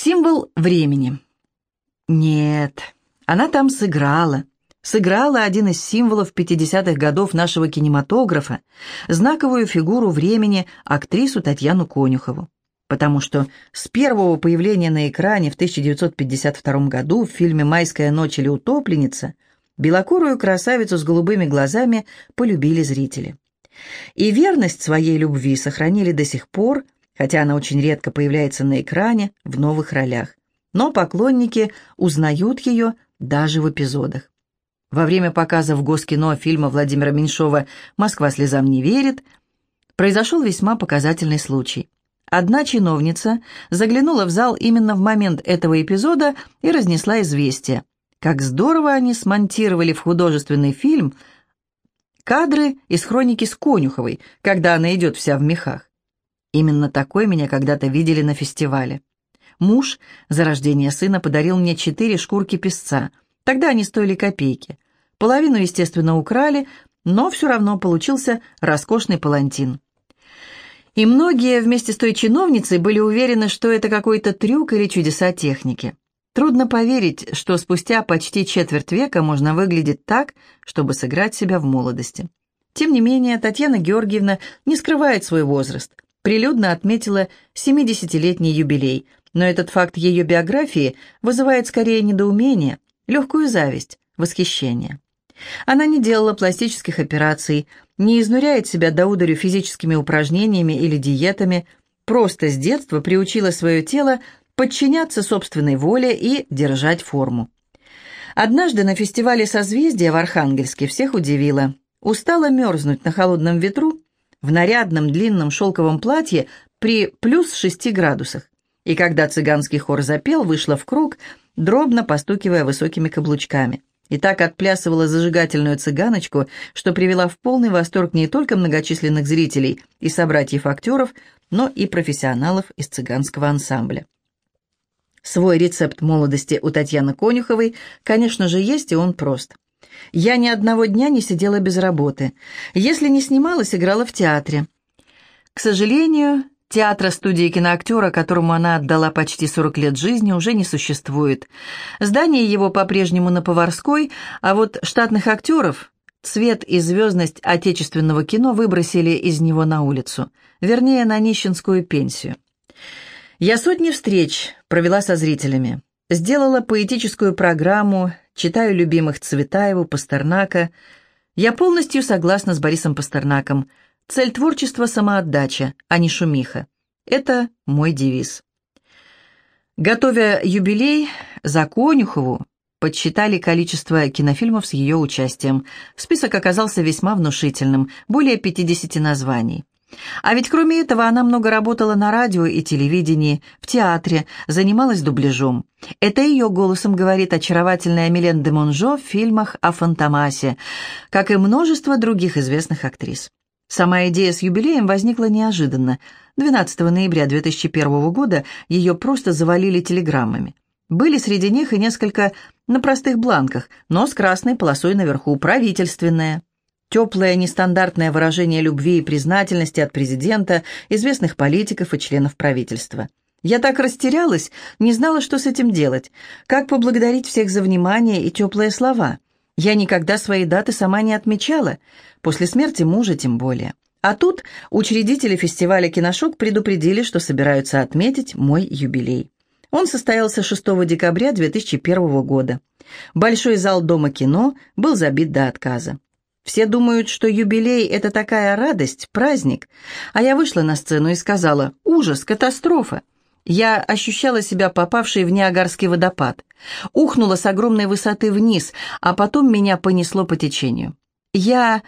Символ времени. Нет, она там сыграла. Сыграла один из символов 50-х годов нашего кинематографа, знаковую фигуру времени, актрису Татьяну Конюхову. Потому что с первого появления на экране в 1952 году в фильме «Майская ночь» или «Утопленница» белокурую красавицу с голубыми глазами полюбили зрители. И верность своей любви сохранили до сих пор, хотя она очень редко появляется на экране в новых ролях. Но поклонники узнают ее даже в эпизодах. Во время показа в Госкино фильма Владимира Меньшова «Москва слезам не верит» произошел весьма показательный случай. Одна чиновница заглянула в зал именно в момент этого эпизода и разнесла известие. Как здорово они смонтировали в художественный фильм кадры из хроники с Конюховой, когда она идет вся в мехах. Именно такой меня когда-то видели на фестивале. Муж за рождение сына подарил мне четыре шкурки песца – Тогда они стоили копейки. Половину, естественно, украли, но все равно получился роскошный палантин. И многие вместе с той чиновницей были уверены, что это какой-то трюк или чудеса техники. Трудно поверить, что спустя почти четверть века можно выглядеть так, чтобы сыграть себя в молодости. Тем не менее, Татьяна Георгиевна не скрывает свой возраст. Прилюдно отметила 70-летний юбилей, но этот факт ее биографии вызывает скорее недоумение, легкую зависть, восхищение. Она не делала пластических операций, не изнуряет себя до ударю физическими упражнениями или диетами, просто с детства приучила свое тело подчиняться собственной воле и держать форму. Однажды на фестивале «Созвездия» в Архангельске всех удивила. Устала мерзнуть на холодном ветру в нарядном длинном шелковом платье при плюс шести градусах. И когда цыганский хор запел, вышла в круг – дробно постукивая высокими каблучками. И так отплясывала зажигательную цыганочку, что привела в полный восторг не только многочисленных зрителей и собратьев-актеров, но и профессионалов из цыганского ансамбля. Свой рецепт молодости у Татьяны Конюховой, конечно же, есть, и он прост. Я ни одного дня не сидела без работы. Если не снималась, играла в театре. К сожалению, Театра студии киноактера, которому она отдала почти 40 лет жизни, уже не существует. Здание его по-прежнему на Поварской, а вот штатных актеров, цвет и звездность отечественного кино выбросили из него на улицу, вернее, на нищенскую пенсию. Я сотни встреч провела со зрителями. Сделала поэтическую программу, читаю любимых Цветаеву, Пастернака. Я полностью согласна с Борисом Пастернаком – Цель творчества – самоотдача, а не шумиха. Это мой девиз. Готовя юбилей, за Конюхову подсчитали количество кинофильмов с ее участием. Список оказался весьма внушительным, более 50 названий. А ведь кроме этого она много работала на радио и телевидении, в театре, занималась дубляжом. Это ее голосом говорит очаровательная Милен де Монжо в фильмах о Фантомасе, как и множество других известных актрис. Сама идея с юбилеем возникла неожиданно. 12 ноября 2001 года ее просто завалили телеграммами. Были среди них и несколько на простых бланках, но с красной полосой наверху, правительственная. Теплое нестандартное выражение любви и признательности от президента, известных политиков и членов правительства. Я так растерялась, не знала, что с этим делать, как поблагодарить всех за внимание и теплые слова. Я никогда свои даты сама не отмечала, после смерти мужа тем более. А тут учредители фестиваля «Киношок» предупредили, что собираются отметить мой юбилей. Он состоялся 6 декабря 2001 года. Большой зал Дома кино был забит до отказа. Все думают, что юбилей – это такая радость, праздник. А я вышла на сцену и сказала «Ужас, катастрофа!» Я ощущала себя попавшей в Ниагарский водопад. Ухнула с огромной высоты вниз, а потом меня понесло по течению. Я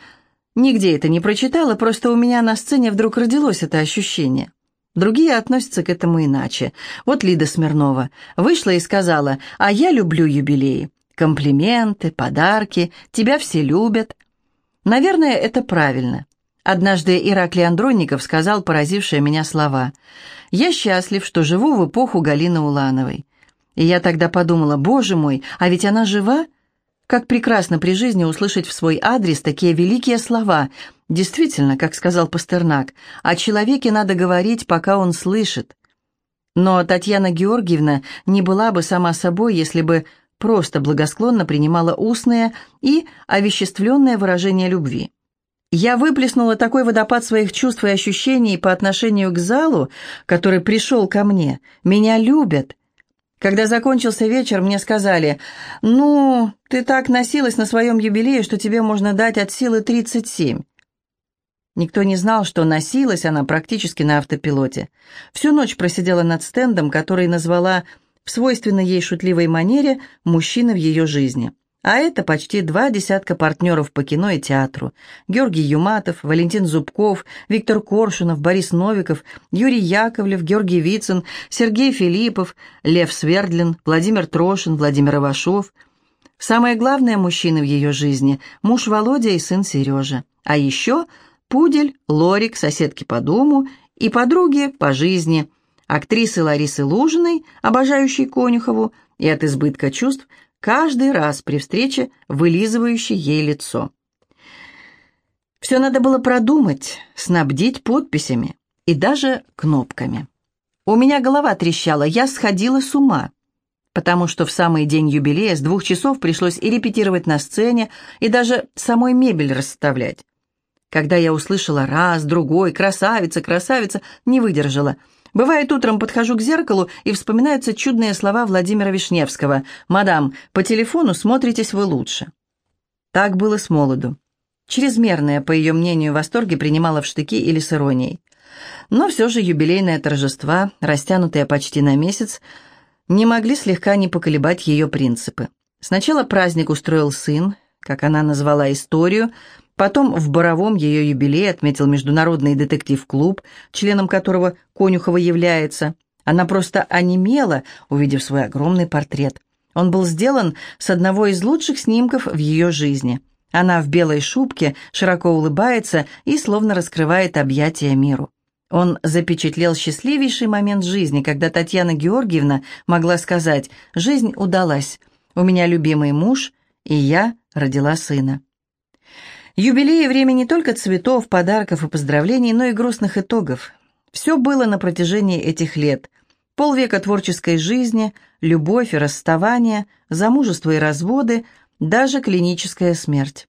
нигде это не прочитала, просто у меня на сцене вдруг родилось это ощущение. Другие относятся к этому иначе. Вот Лида Смирнова вышла и сказала, «А я люблю юбилеи. Комплименты, подарки, тебя все любят». Наверное, это правильно. Однажды Ираклий Андронников сказал поразившие меня слова «Я счастлив, что живу в эпоху Галины Улановой». И я тогда подумала, боже мой, а ведь она жива? Как прекрасно при жизни услышать в свой адрес такие великие слова. Действительно, как сказал Пастернак, о человеке надо говорить, пока он слышит. Но Татьяна Георгиевна не была бы сама собой, если бы просто благосклонно принимала устное и овеществленное выражение любви. Я выплеснула такой водопад своих чувств и ощущений по отношению к залу, который пришел ко мне. Меня любят. Когда закончился вечер, мне сказали, «Ну, ты так носилась на своем юбилее, что тебе можно дать от силы 37». Никто не знал, что носилась она практически на автопилоте. Всю ночь просидела над стендом, который назвала в свойственной ей шутливой манере «мужчина в ее жизни». А это почти два десятка партнеров по кино и театру. Георгий Юматов, Валентин Зубков, Виктор Коршунов, Борис Новиков, Юрий Яковлев, Георгий Вицин, Сергей Филиппов, Лев Свердлин, Владимир Трошин, Владимир Ивашов. Самое главное мужчины в ее жизни – муж Володя и сын Сережа. А еще Пудель, Лорик, соседки по дому и подруги по жизни – актрисы Ларисы Лужиной, обожающей Конюхову, и от избытка чувств – каждый раз при встрече вылизывающий ей лицо. Все надо было продумать, снабдить подписями и даже кнопками. У меня голова трещала, я сходила с ума, потому что в самый день юбилея с двух часов пришлось и репетировать на сцене, и даже самой мебель расставлять. Когда я услышала раз, другой, красавица, красавица, не выдержала – Бывает, утром подхожу к зеркалу и вспоминаются чудные слова Владимира Вишневского. «Мадам, по телефону смотритесь вы лучше». Так было с молоду. Чрезмерное, по ее мнению, восторги принимала в штыки или с иронией. Но все же юбилейные торжества, растянутые почти на месяц, не могли слегка не поколебать ее принципы. Сначала праздник устроил сын, как она назвала историю, Потом в Боровом ее юбилей отметил Международный детектив-клуб, членом которого Конюхова является. Она просто онемела, увидев свой огромный портрет. Он был сделан с одного из лучших снимков в ее жизни. Она в белой шубке широко улыбается и словно раскрывает объятия миру. Он запечатлел счастливейший момент жизни, когда Татьяна Георгиевна могла сказать «Жизнь удалась, у меня любимый муж, и я родила сына». Юбилей – время не только цветов, подарков и поздравлений, но и грустных итогов. Все было на протяжении этих лет. Полвека творческой жизни, любовь и расставание, замужество и разводы, даже клиническая смерть.